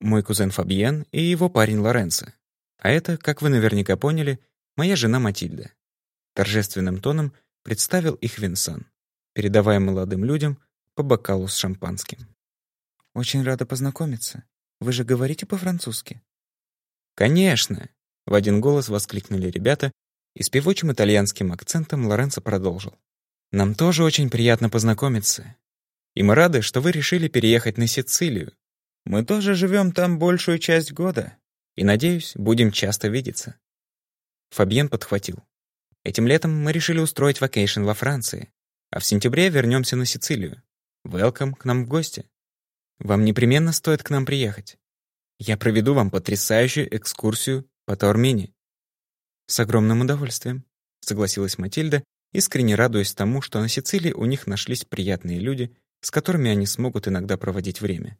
Мой кузен Фабьен и его парень Лоренцо. А это, как вы наверняка поняли, моя жена Матильда. Торжественным тоном представил их Винсан, передавая молодым людям по бокалу с шампанским. «Очень рада познакомиться. Вы же говорите по-французски?» «Конечно!» — в один голос воскликнули ребята, и с певучим итальянским акцентом Лоренцо продолжил. «Нам тоже очень приятно познакомиться. И мы рады, что вы решили переехать на Сицилию. Мы тоже живем там большую часть года. И, надеюсь, будем часто видеться». Фабьен подхватил. Этим летом мы решили устроить вакейшн во Франции, а в сентябре вернемся на Сицилию. Велкам к нам в гости. Вам непременно стоит к нам приехать. Я проведу вам потрясающую экскурсию по Таурмине. С огромным удовольствием, согласилась Матильда, искренне радуясь тому, что на Сицилии у них нашлись приятные люди, с которыми они смогут иногда проводить время.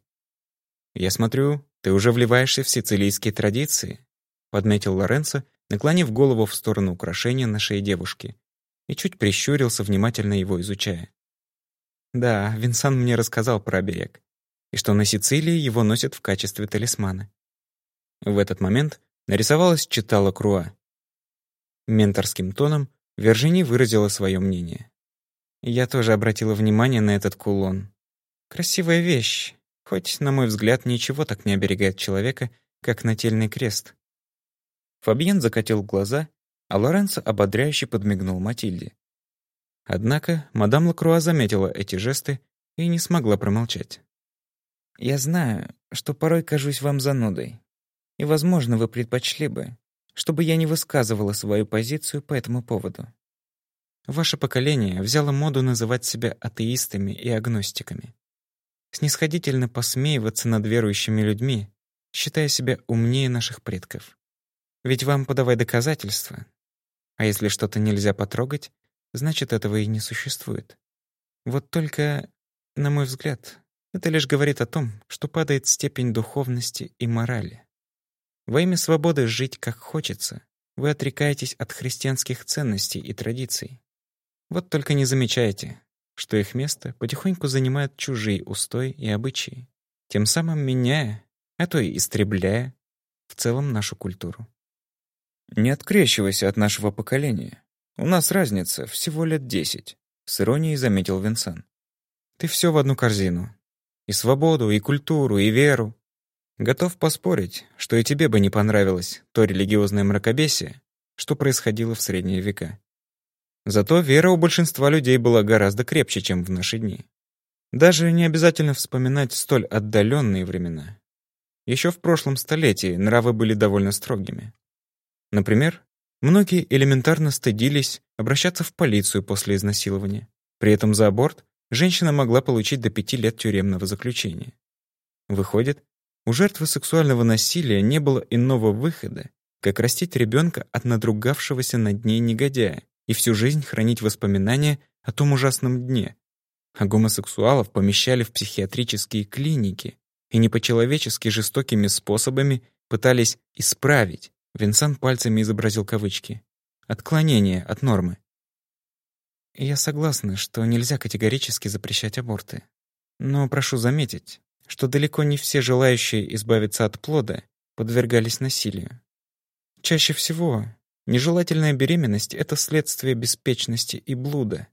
«Я смотрю, ты уже вливаешься в сицилийские традиции», подметил Лоренцо, наклонив голову в сторону украшения на шее девушки, и чуть прищурился, внимательно его изучая. Да, Винсан мне рассказал про оберег, и что на Сицилии его носят в качестве талисмана. В этот момент нарисовалась читала Круа. Менторским тоном Вержини выразила свое мнение. Я тоже обратила внимание на этот кулон. Красивая вещь, хоть, на мой взгляд, ничего так не оберегает человека, как нательный крест. Фабьен закатил глаза, а Лоренцо ободряюще подмигнул Матильде. Однако мадам Лакруа заметила эти жесты и не смогла промолчать. «Я знаю, что порой кажусь вам занудой, и, возможно, вы предпочли бы, чтобы я не высказывала свою позицию по этому поводу. Ваше поколение взяло моду называть себя атеистами и агностиками. снисходительно посмеиваться над верующими людьми, считая себя умнее наших предков. Ведь вам подавай доказательства. А если что-то нельзя потрогать, значит, этого и не существует. Вот только, на мой взгляд, это лишь говорит о том, что падает степень духовности и морали. Во имя свободы жить как хочется, вы отрекаетесь от христианских ценностей и традиций. Вот только не замечаете, что их место потихоньку занимают чужие устои и обычаи, тем самым меняя, а то и истребляя в целом нашу культуру. «Не открещивайся от нашего поколения. У нас разница всего лет десять», — с иронией заметил Винсан. «Ты все в одну корзину. И свободу, и культуру, и веру. Готов поспорить, что и тебе бы не понравилось то религиозное мракобесие, что происходило в средние века. Зато вера у большинства людей была гораздо крепче, чем в наши дни. Даже не обязательно вспоминать столь отдаленные времена. Еще в прошлом столетии нравы были довольно строгими. Например, многие элементарно стыдились обращаться в полицию после изнасилования. При этом за аборт женщина могла получить до пяти лет тюремного заключения. Выходит, у жертвы сексуального насилия не было иного выхода, как растить ребенка от надругавшегося над ней негодяя и всю жизнь хранить воспоминания о том ужасном дне. А гомосексуалов помещали в психиатрические клиники и не по-человечески жестокими способами пытались исправить, Винсан пальцами изобразил кавычки, отклонение от нормы. Я согласна, что нельзя категорически запрещать аборты. Но прошу заметить, что далеко не все желающие избавиться от плода подвергались насилию. Чаще всего нежелательная беременность — это следствие беспечности и блуда.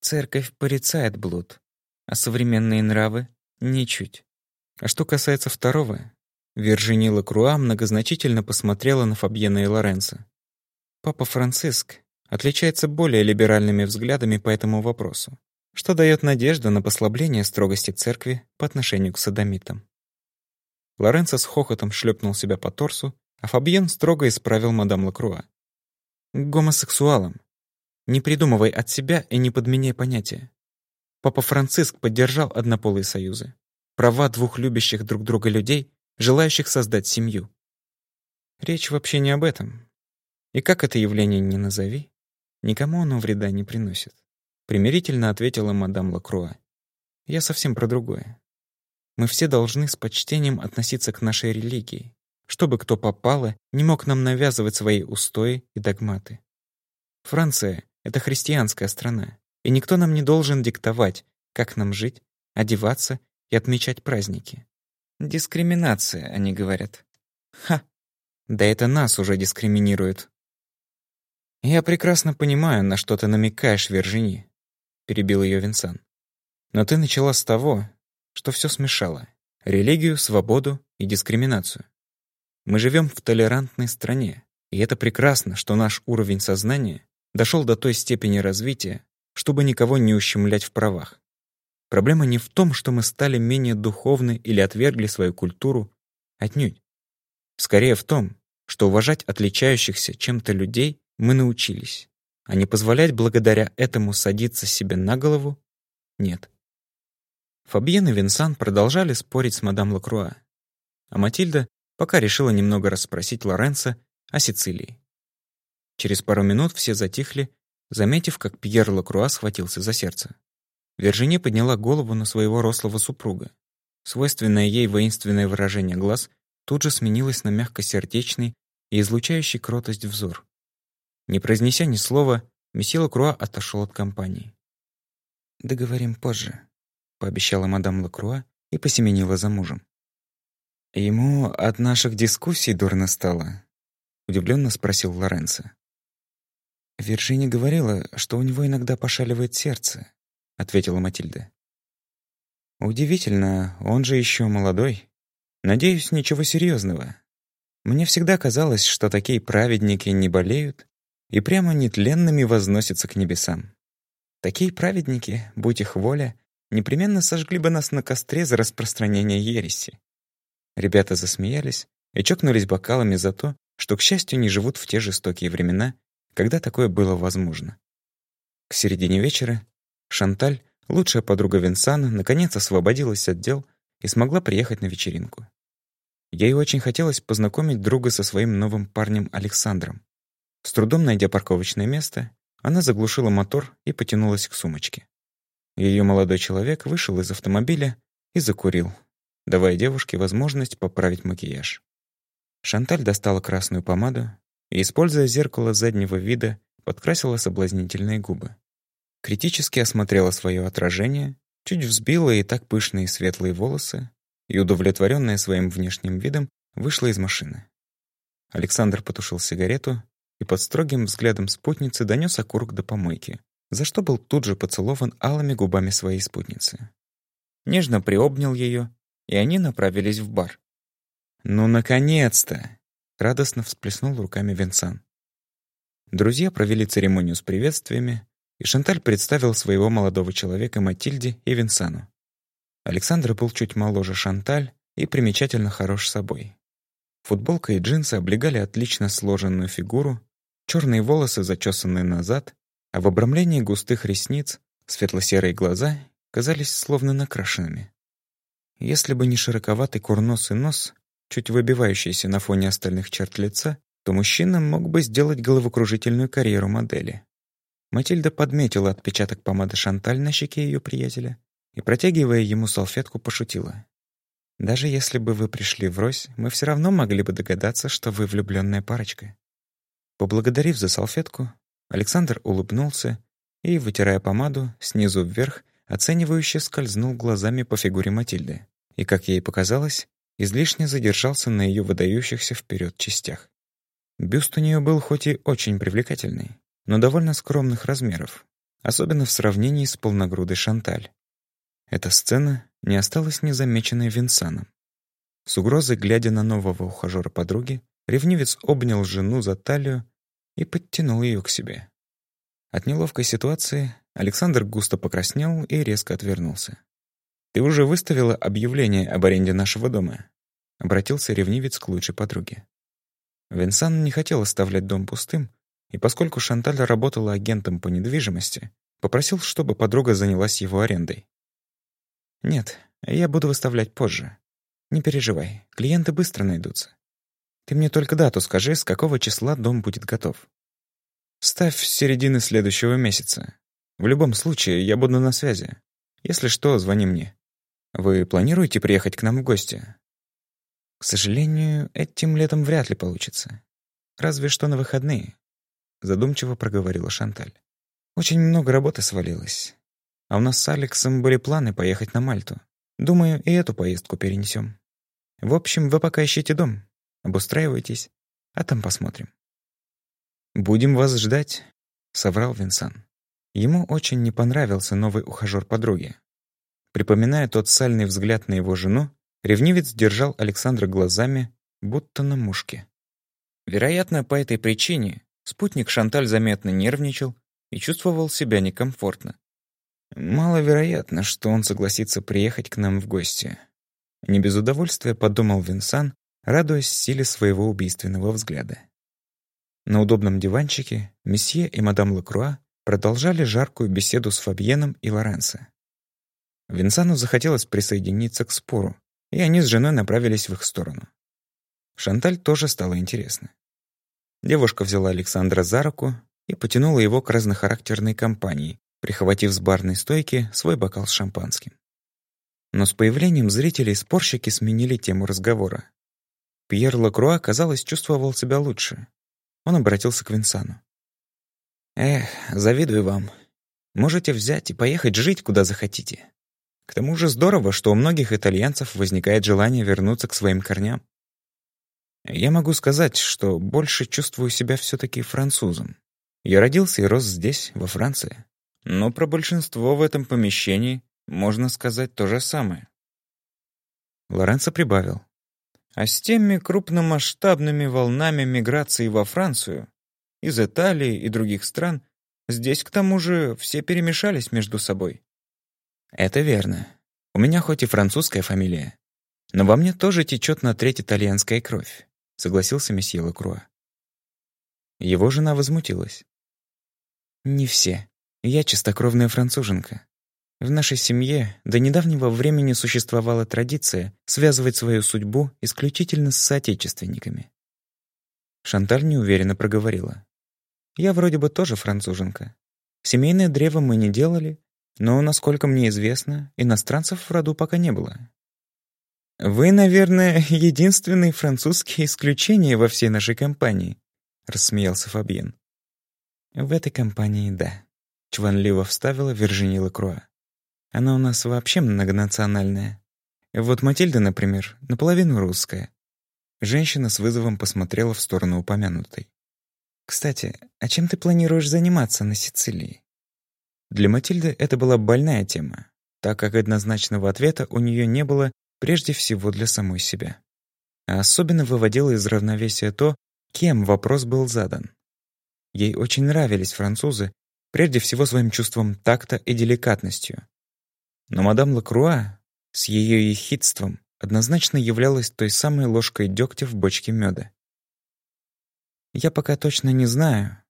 Церковь порицает блуд, а современные нравы — ничуть. А что касается второго, Виржини Лакруа многозначительно посмотрела на Фабьена и Лоренцо. Папа Франциск отличается более либеральными взглядами по этому вопросу что дает надежду на послабление строгости церкви по отношению к садомитам. Лоренцо с хохотом шлепнул себя по торсу, а Фабьен строго исправил мадам Лакруа. гомосексуалам. Не придумывай от себя и не подменяй понятия. Папа Франциск поддержал однополые союзы. Права двух любящих друг друга людей, желающих создать семью. Речь вообще не об этом. И как это явление не назови, никому оно вреда не приносит примирительно ответила мадам Лакруа. Я совсем про другое. Мы все должны с почтением относиться к нашей религии, чтобы кто попало, не мог нам навязывать свои устои и догматы. Франция — это христианская страна, и никто нам не должен диктовать, как нам жить, одеваться и отмечать праздники. Дискриминация, они говорят. Ха! Да это нас уже дискриминируют. Я прекрасно понимаю, на что ты намекаешь, Вержини перебил ее Винсан. Но ты начала с того, что все смешало. Религию, свободу и дискриминацию. Мы живем в толерантной стране, и это прекрасно, что наш уровень сознания дошел до той степени развития, чтобы никого не ущемлять в правах. Проблема не в том, что мы стали менее духовны или отвергли свою культуру, отнюдь. Скорее в том, что уважать отличающихся чем-то людей мы научились а не позволять благодаря этому садиться себе на голову — нет. Фабьен и Винсан продолжали спорить с мадам Лакруа, а Матильда пока решила немного расспросить Лоренца о Сицилии. Через пару минут все затихли, заметив, как Пьер Лакруа схватился за сердце. Вержини подняла голову на своего рослого супруга. Свойственное ей воинственное выражение глаз тут же сменилось на мягкосердечный и излучающий кротость взор. Не произнеся ни слова, месье Лакруа отошел от компании. «Договорим позже», — пообещала мадам Лакруа и посеменила за мужем. «Ему от наших дискуссий дурно стало?» — удивленно спросил Лоренцо. «Вирджини говорила, что у него иногда пошаливает сердце», — ответила Матильда. «Удивительно, он же еще молодой. Надеюсь, ничего серьезного. Мне всегда казалось, что такие праведники не болеют и прямо нетленными возносятся к небесам. Такие праведники, будь их воля, непременно сожгли бы нас на костре за распространение ереси. Ребята засмеялись и чокнулись бокалами за то, что, к счастью, не живут в те жестокие времена, когда такое было возможно. К середине вечера Шанталь, лучшая подруга Винсана наконец освободилась от дел и смогла приехать на вечеринку. Ей очень хотелось познакомить друга со своим новым парнем Александром. С трудом найдя парковочное место, она заглушила мотор и потянулась к сумочке. Ее молодой человек вышел из автомобиля и закурил, давая девушке возможность поправить макияж. Шанталь достала красную помаду и, используя зеркало заднего вида, подкрасила соблазнительные губы. Критически осмотрела свое отражение, чуть взбила и так пышные светлые волосы и, удовлетворенная своим внешним видом, вышла из машины. Александр потушил сигарету и под строгим взглядом спутницы донес окурок до помойки, за что был тут же поцелован алыми губами своей спутницы. Нежно приобнял ее, и они направились в бар. «Ну, наконец-то!» — радостно всплеснул руками Винсан. Друзья провели церемонию с приветствиями, и Шанталь представил своего молодого человека Матильде и Винсану. Александр был чуть моложе Шанталь и примечательно хорош собой. Футболка и джинсы облегали отлично сложенную фигуру, черные волосы зачесанные назад, а в обрамлении густых ресниц светло-серые глаза казались словно накрашенными. Если бы не широковатый курносый нос, чуть выбивающийся на фоне остальных черт лица, то мужчина мог бы сделать головокружительную карьеру модели. Матильда подметила отпечаток помады Шанталь на щеке ее приятеля и, протягивая ему салфетку, пошутила. «Даже если бы вы пришли врозь, мы все равно могли бы догадаться, что вы влюбленная парочка». Поблагодарив за салфетку, Александр улыбнулся и, вытирая помаду, снизу вверх, оценивающе скользнул глазами по фигуре Матильды и, как ей показалось, излишне задержался на ее выдающихся вперед частях. Бюст у нее был хоть и очень привлекательный, но довольно скромных размеров, особенно в сравнении с полногрудой Шанталь. Эта сцена не осталась незамеченной Винсаном. С угрозой, глядя на нового ухажера подруги, ревнивец обнял жену за талию и подтянул ее к себе. От неловкой ситуации Александр густо покраснел и резко отвернулся. «Ты уже выставила объявление об аренде нашего дома?» — обратился ревнивец к лучшей подруге. Винсан не хотел оставлять дом пустым, и поскольку Шанталь работала агентом по недвижимости, попросил, чтобы подруга занялась его арендой. «Нет, я буду выставлять позже. Не переживай, клиенты быстро найдутся. Ты мне только дату скажи, с какого числа дом будет готов. Ставь середины следующего месяца. В любом случае, я буду на связи. Если что, звони мне. Вы планируете приехать к нам в гости? К сожалению, этим летом вряд ли получится. Разве что на выходные. Задумчиво проговорила Шанталь. Очень много работы свалилось. А у нас с Алексом были планы поехать на Мальту. Думаю, и эту поездку перенесем. В общем, вы пока ищите дом. Обустраивайтесь, а там посмотрим. «Будем вас ждать», — соврал Винсан. Ему очень не понравился новый ухажер подруги. Припоминая тот сальный взгляд на его жену, ревнивец держал Александра глазами, будто на мушке. Вероятно, по этой причине спутник Шанталь заметно нервничал и чувствовал себя некомфортно. Маловероятно, что он согласится приехать к нам в гости. Не без удовольствия подумал Винсан, радуясь силе своего убийственного взгляда. На удобном диванчике месье и мадам Лакруа продолжали жаркую беседу с Фабьеном и Лоренцо. Винсану захотелось присоединиться к спору, и они с женой направились в их сторону. Шанталь тоже стало интересно. Девушка взяла Александра за руку и потянула его к разнохарактерной компании, прихватив с барной стойки свой бокал с шампанским. Но с появлением зрителей спорщики сменили тему разговора. Пьер Лакруа, казалось, чувствовал себя лучше. Он обратился к Винсану. «Эх, завидую вам. Можете взять и поехать жить, куда захотите. К тому же здорово, что у многих итальянцев возникает желание вернуться к своим корням. Я могу сказать, что больше чувствую себя все таки французом. Я родился и рос здесь, во Франции. Но про большинство в этом помещении можно сказать то же самое. Лоренцо прибавил. А с теми крупномасштабными волнами миграции во Францию, из Италии и других стран, здесь, к тому же, все перемешались между собой. Это верно. У меня хоть и французская фамилия, но во мне тоже течет на треть итальянская кровь, согласился месье Лакруа. Его жена возмутилась. «Не все. Я чистокровная француженка. В нашей семье до недавнего времени существовала традиция связывать свою судьбу исключительно с соотечественниками. Шанталь неуверенно проговорила. «Я вроде бы тоже француженка. Семейное древо мы не делали, но, насколько мне известно, иностранцев в роду пока не было. «Вы, наверное, единственные французские исключения во всей нашей компании», — рассмеялся Фабьен. «В этой компании — да», — чванливо вставила Виржини Лакруа. «Она у нас вообще многонациональная. Вот Матильда, например, наполовину русская». Женщина с вызовом посмотрела в сторону упомянутой. «Кстати, а чем ты планируешь заниматься на Сицилии?» Для Матильды это была больная тема, так как однозначного ответа у нее не было прежде всего для самой себя. А особенно выводило из равновесия то, кем вопрос был задан. Ей очень нравились французы, прежде всего своим чувством такта и деликатностью. Но мадам Лакруа с ее ехидством однозначно являлась той самой ложкой дегтя в бочке меда. «Я пока точно не знаю,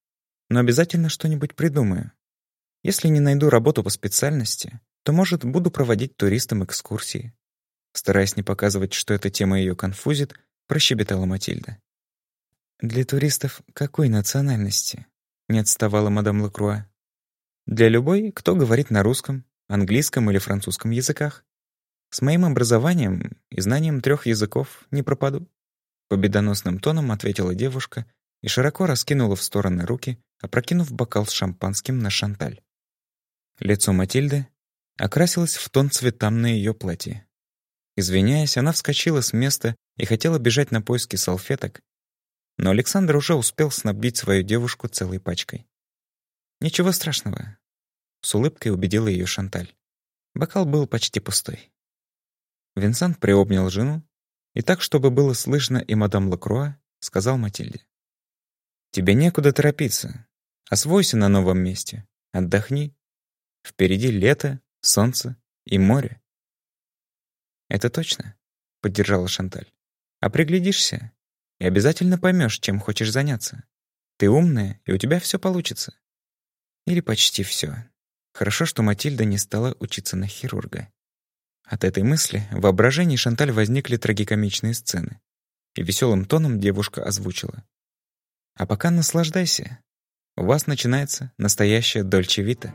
но обязательно что-нибудь придумаю. Если не найду работу по специальности, то, может, буду проводить туристам экскурсии. Стараясь не показывать, что эта тема ее конфузит, прощебетала Матильда. «Для туристов какой национальности?» — не отставала мадам Лакруа. «Для любой, кто говорит на русском, английском или французском языках. С моим образованием и знанием трех языков не пропаду». Победоносным тоном ответила девушка и широко раскинула в стороны руки, опрокинув бокал с шампанским на шанталь. Лицо Матильды окрасилось в тон цветам на ее платье. Извиняясь, она вскочила с места и хотела бежать на поиски салфеток, но Александр уже успел снабдить свою девушку целой пачкой. «Ничего страшного», — с улыбкой убедила ее Шанталь. Бокал был почти пустой. Винсант приобнял жену и так, чтобы было слышно и мадам Лакруа, сказал Матильде. «Тебе некуда торопиться. Освойся на новом месте. Отдохни. Впереди лето, солнце и море. «Это точно», — поддержала Шанталь. «А приглядишься, и обязательно поймешь, чем хочешь заняться. Ты умная, и у тебя все получится». Или почти все. Хорошо, что Матильда не стала учиться на хирурга. От этой мысли в воображении Шанталь возникли трагикомичные сцены. И веселым тоном девушка озвучила. «А пока наслаждайся. У вас начинается настоящая Дольче Вита».